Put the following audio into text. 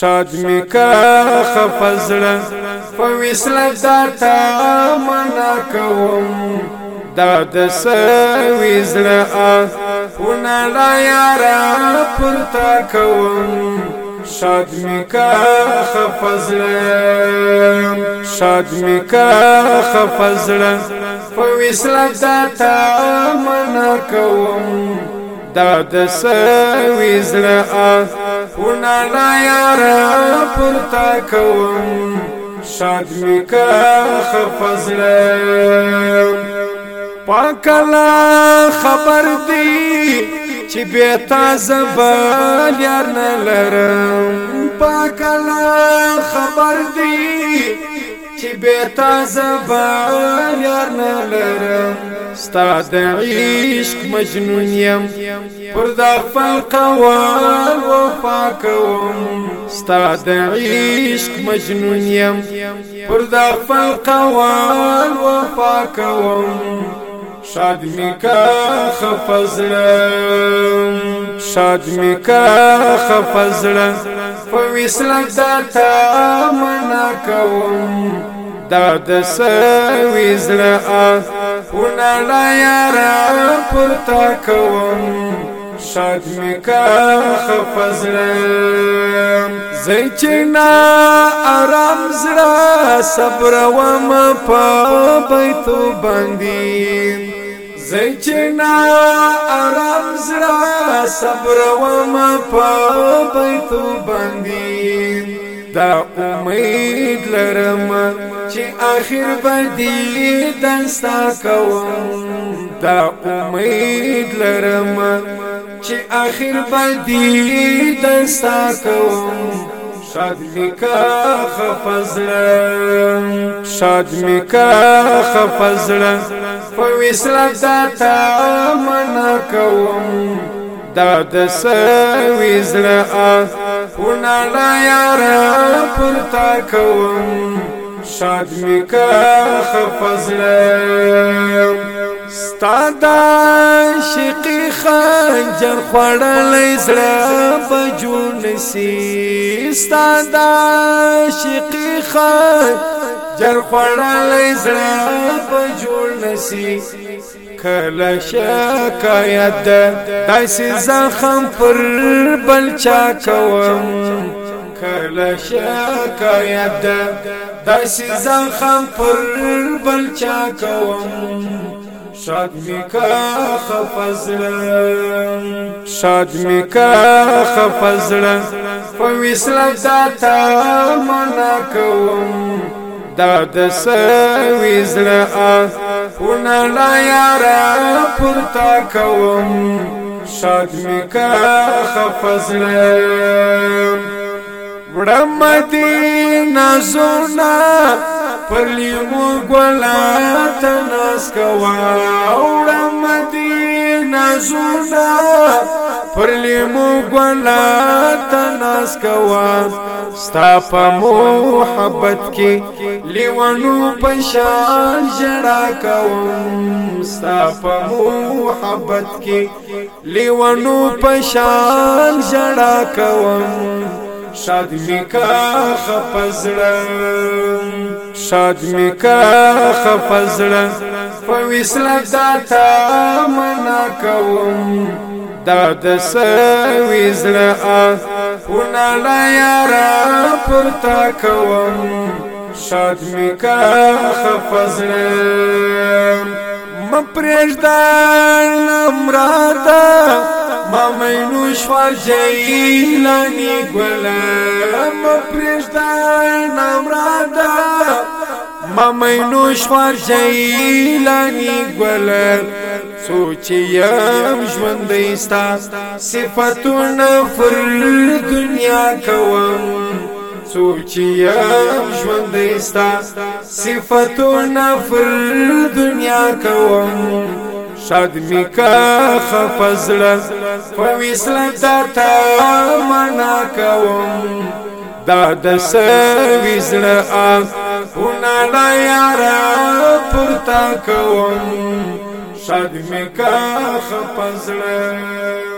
شاد میکا خفزړه په وسلت دا تا منا کوم دا د سويزړه ونه لا یارا پرتا کوم شاد میکا خفزړه شاد میکا خفزړه په وسلت دا تا منا کوم دا د سويزړه ونا لا یار پرتا کوم شاد می کا خفزل پاکلا خبر دی چې به تاسو بل یار نه لرم پاکلا خبر دی چې به تاسو بل یار نه لرم ستا د عشق مجنون یم پر دا فقوال وفا کوم ستا د عشق مجنون یم پر دا فقوال وفا کوم شاد میکا خفزړم شاد میکا خفزړم په وسلک دا تا منا کوم دا د سويزړه هنړا یار پورته کوم شاد میکا خفزړم زچنا آرام زړه صبر وم په بیتو باندې زچنا آرام زړه صبر وم په بیتو باندې دا امید لرم چې آخر بدی دستا کوم دا امید لرم چې آخر بدی دستا کوم شاد میکا خفزړم شاد میکا خفزړم په وسره تا منا کوم دا د سوي زړه ونړا یار پرتا کوم شاد میکا خفزړه ستاد شقی خنجر خړلې زړه بجون سي ستاد شقی خنجر زجر خوړلې زړه په جوړ نسی کله شکایت داسې زخم پر بل چا کوم کله شکایت داسې زخم پر بل چا کوم شاد میکا خفزړه شاد میکا خفزړه په وسلتا تا منا کوم دا د سوي زړه ونړا یارا پورتا کوم شاد میکا خفزل وړم دي نازونه پر لیمو ګلا تناس کوا اوړه مدینه زونا پر لیمو ګلا تناس کوا ستا په محبت کې لیوانو پشان جڑا کوم ستا په محبت کې لیوانو پشان جڑا کوم شاد میکا خفزړه شاد میکا خفزړه په وسلت داتا منا کوم دا د سويزړه ونالا یارا پرتا کوم شاد میکا خفزړه مپرېژدان امراده mamei nu șfaje la nicule mă prește n-am rada mamei nu șfaje la nicule suci am jvânde sta se fatună fârlgânia căuăm suci am jvânde sta na fatună fârlgânia căuăm شاد میکا خفزړه فویسل تا تا منا کوم دا د سویزړه ا هناړه یارا پورتا کوم شاد میکا خفزړه